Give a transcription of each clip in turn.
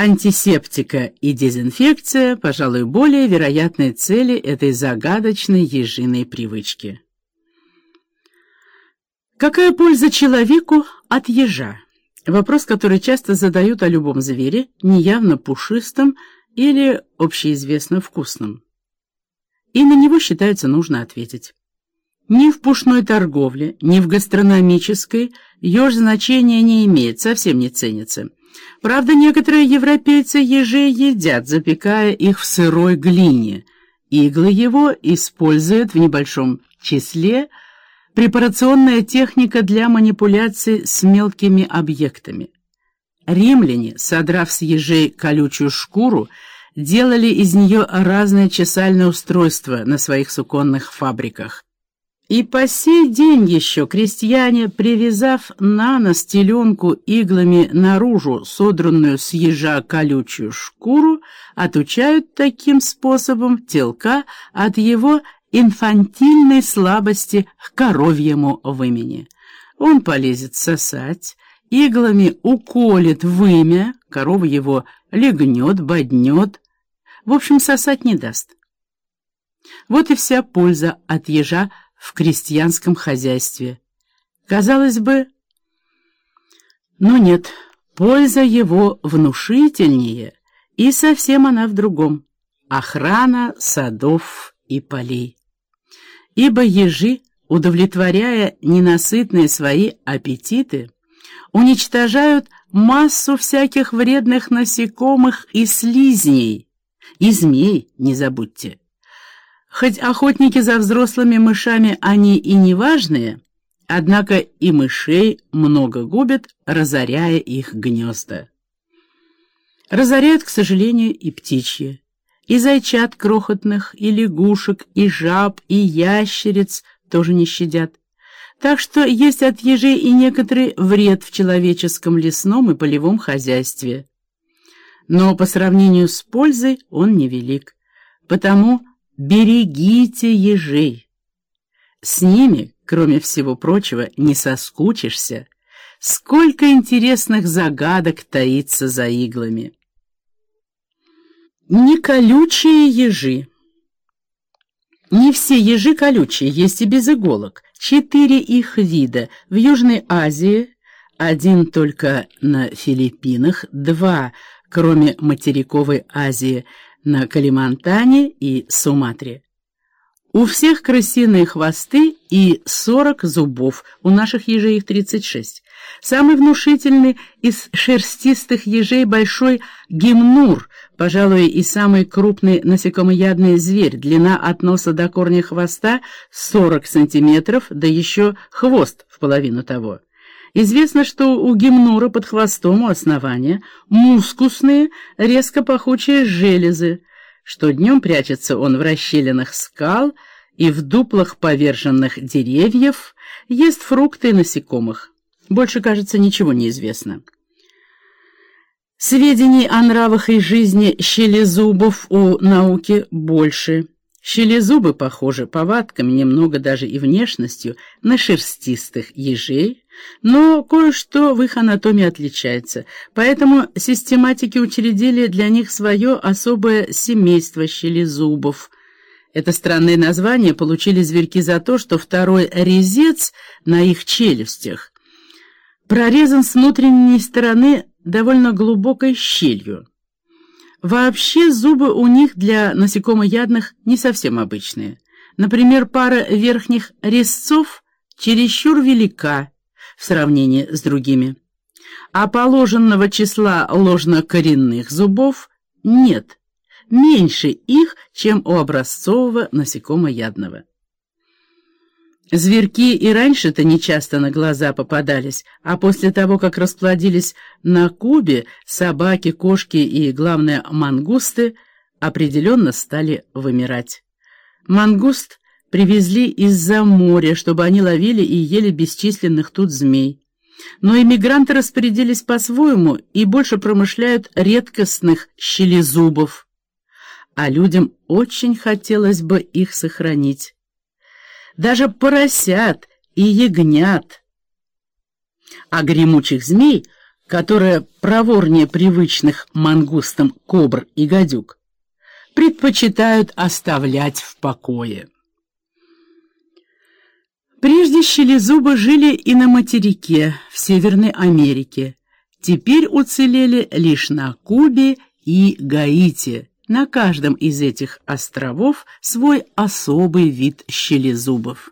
антисептика и дезинфекция, пожалуй, более вероятные цели этой загадочной ежиной привычки. Какая польза человеку от ежа? Вопрос, который часто задают о любом звере, неявно пушистом или общеизвестно вкусном. И на него, считается, нужно ответить. Ни в пушной торговле, ни в гастрономической еж значения не имеет, совсем не ценится. Правда, некоторые европейцы ежей едят, запекая их в сырой глине. Иглы его используют в небольшом числе препарационная техника для манипуляций с мелкими объектами. Римляне, содрав с ежей колючую шкуру, делали из нее разные чесальные устройства на своих суконных фабриках. И по сей день еще крестьяне, привязав на нос теленку иглами наружу содранную с ежа колючую шкуру, отучают таким способом телка от его инфантильной слабости к коровьему вымени. Он полезет сосать, иглами уколет вымя, корова его легнет, боднет, в общем, сосать не даст. Вот и вся польза от ежа в крестьянском хозяйстве. Казалось бы, но нет, польза его внушительнее, и совсем она в другом — охрана садов и полей. Ибо ежи, удовлетворяя ненасытные свои аппетиты, уничтожают массу всяких вредных насекомых и слизней, и змей, не забудьте. Хоть охотники за взрослыми мышами они и не важные, однако и мышей много губят, разоряя их гнезда. Разоряют, к сожалению, и птичьи, и зайчат крохотных, и лягушек, и жаб, и ящериц тоже не щадят. Так что есть от ежей и некоторый вред в человеческом лесном и полевом хозяйстве. Но по сравнению с пользой он невелик, потому Берегите ежей. С ними, кроме всего прочего, не соскучишься. Сколько интересных загадок таится за иглами. Не колючие ежи. Не все ежи колючие, есть и без иголок. Четыре их вида. В Южной Азии, один только на Филиппинах, два, кроме материковой Азии, на Калимантане и Суматре. У всех крысиные хвосты и 40 зубов, у наших ежей их 36. Самый внушительный из шерстистых ежей большой гимнур, пожалуй, и самый крупный насекомоядный зверь, длина от носа до корня хвоста 40 сантиметров, да еще хвост в половину того. Известно, что у гимнура под хвостом у основания мускусные, резко пахучие железы, что днем прячется он в расщелинах скал и в дуплах поверженных деревьев, ест фрукты и насекомых. Больше, кажется, ничего не известно. Сведений о нравах и жизни щелезубов у науки больше. Щелезубы похожи повадками, немного даже и внешностью, на шерстистых ежей, но кое-что в их анатомии отличается, поэтому систематики учредили для них свое особое семейство щелезубов. Это странное название получили зверьки за то, что второй резец на их челюстях прорезан с внутренней стороны довольно глубокой щелью. Вообще зубы у них для насекомоядных не совсем обычные. Например, пара верхних резцов чересчур велика в сравнении с другими. А положенного числа ложнокоренных зубов нет, меньше их, чем у образцового насекомоядного. Зверьки и раньше-то нечасто на глаза попадались, а после того, как расплодились на Кубе, собаки, кошки и, главное, мангусты определенно стали вымирать. Мангуст привезли из-за моря, чтобы они ловили и ели бесчисленных тут змей. Но иммигранты распорядились по-своему и больше промышляют редкостных щелезубов. А людям очень хотелось бы их сохранить даже поросят и ягнят. А гремучих змей, которая проворнее привычных мангустам кобр и гадюк, предпочитают оставлять в покое. Прежде щелезубы жили и на материке, в Северной Америке. Теперь уцелели лишь на Кубе и Гаити. На каждом из этих островов свой особый вид щелезубов.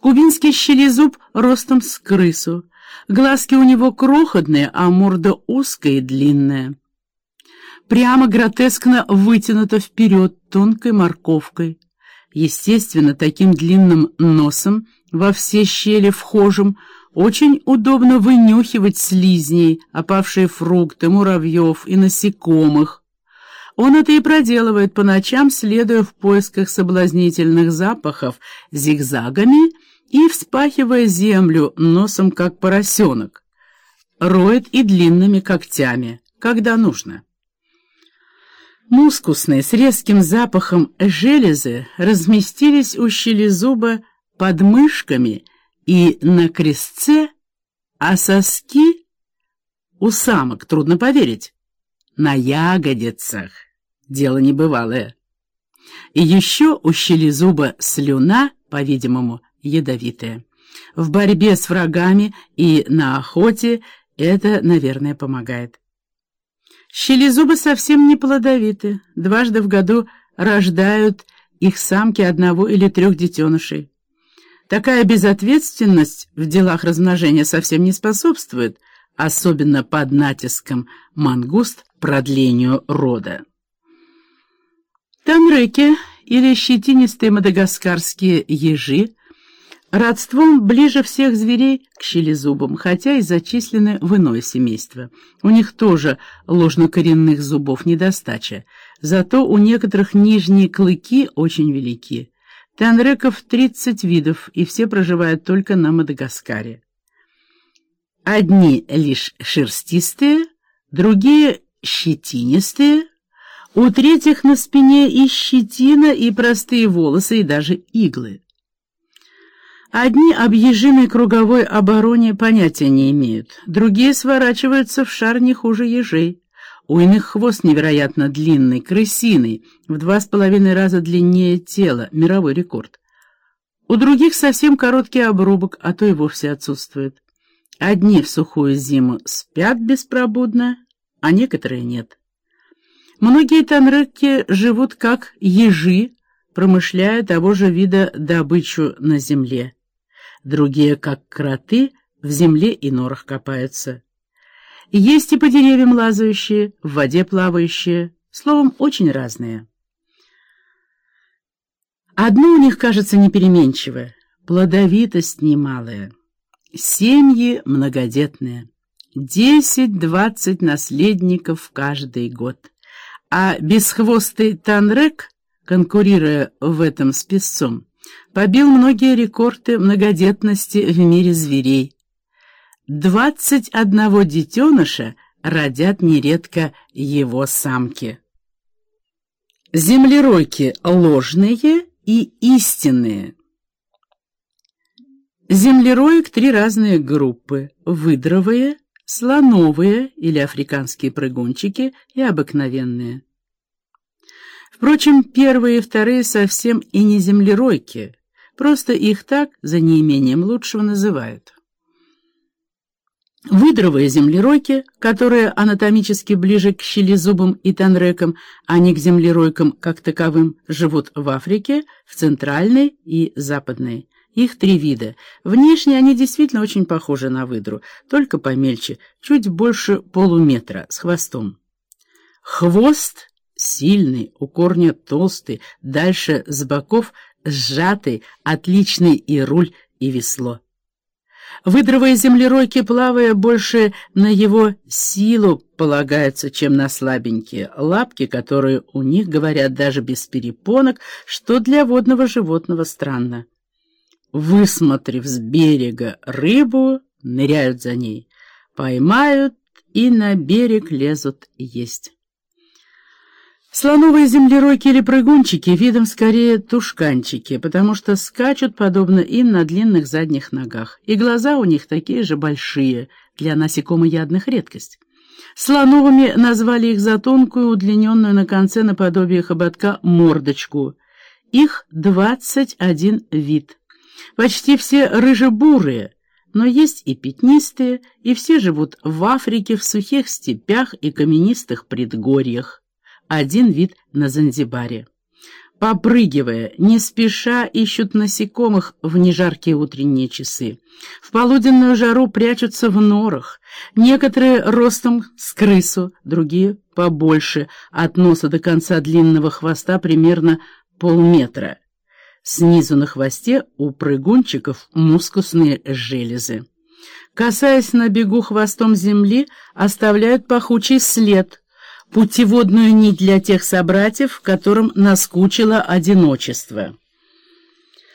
Кубинский щелезуб ростом с крысу. Глазки у него крохотные, а морда узкая и длинная. Прямо гротескно вытянута вперед тонкой морковкой. Естественно, таким длинным носом во все щели вхожим очень удобно вынюхивать слизней, опавшие фрукты, муравьев и насекомых. Он это и проделывает по ночам, следуя в поисках соблазнительных запахов зигзагами и вспахивая землю носом, как поросенок. Роет и длинными когтями, когда нужно. Мускусные с резким запахом железы разместились у щелезуба под мышками и на крестце, а соски у самок, трудно поверить, на ягодицах. Дело небывалое. И еще у щелезуба слюна, по-видимому, ядовитая. В борьбе с врагами и на охоте это, наверное, помогает. Щелезубы совсем не плодовиты. Дважды в году рождают их самки одного или трех детенышей. Такая безответственность в делах размножения совсем не способствует, особенно под натиском мангуст, продлению рода. Танреки или щетинистые мадагаскарские ежи Родством ближе всех зверей к щелезубам, хотя и зачислены в иное семейство. У них тоже ложнокоренных зубов недостача, зато у некоторых нижние клыки очень велики. Тенреков 30 видов, и все проживают только на Мадагаскаре. Одни лишь шерстистые, другие щетинистые, у третьих на спине и щетина, и простые волосы, и даже иглы. Одни об ежиной круговой обороне понятия не имеют, другие сворачиваются в шар не хуже ежей. У иных хвост невероятно длинный, крысиный, в два с половиной раза длиннее тела, мировой рекорд. У других совсем короткий обрубок, а то и вовсе отсутствует. Одни в сухую зиму спят беспробудно, а некоторые нет. Многие танрыки живут как ежи, промышляя того же вида добычу на земле другие, как кроты, в земле и норах копаются. Есть и по деревьям лазающие, в воде плавающие, словом, очень разные. Одно у них кажется непеременчивое — плодовитость немалая. Семьи многодетные, десять-двадцать наследников каждый год. А бесхвостый Танрек, конкурируя в этом с песцом, побил многие рекорды многодетности в мире зверей. Двадцать одного детеныша родят нередко его самки. Землеройки ложные и истинные. Землероек три разные группы – выдровые, слоновые или африканские прыгунчики и обыкновенные. Впрочем, первые и вторые совсем и не землеройки, просто их так, за неимением лучшего, называют. Выдровые землеройки, которые анатомически ближе к щелезубам и танрекам, а не к землеройкам как таковым, живут в Африке, в Центральной и Западной. Их три вида. Внешне они действительно очень похожи на выдру, только помельче, чуть больше полуметра, с хвостом. Хвост Сильный, у корня толстый, дальше с боков сжатый, отличный и руль, и весло. Выдровые землеройки, плавая больше на его силу, полагаются, чем на слабенькие лапки, которые у них, говорят, даже без перепонок, что для водного животного странно. Высмотрев с берега рыбу, ныряют за ней, поймают и на берег лезут есть. Слоновые землеройки или прыгунчики видом скорее тушканчики, потому что скачут подобно им на длинных задних ногах, и глаза у них такие же большие, для насекомоядных редкость. Слоновыми назвали их за тонкую, удлиненную на конце наподобие хоботка мордочку. Их 21 вид. Почти все рыжебурые, но есть и пятнистые, и все живут в Африке, в сухих степях и каменистых предгорьях. Один вид на Занзибаре. Попрыгивая, не спеша ищут насекомых в нежаркие утренние часы. В полуденную жару прячутся в норах. Некоторые ростом с крысу, другие побольше, от носа до конца длинного хвоста примерно полметра. Снизу на хвосте у прыгунчиков мускусные железы. Касаясь на бегу хвостом земли, оставляют пахучий след — путеводную нить для тех собратьев, которым наскучило одиночество.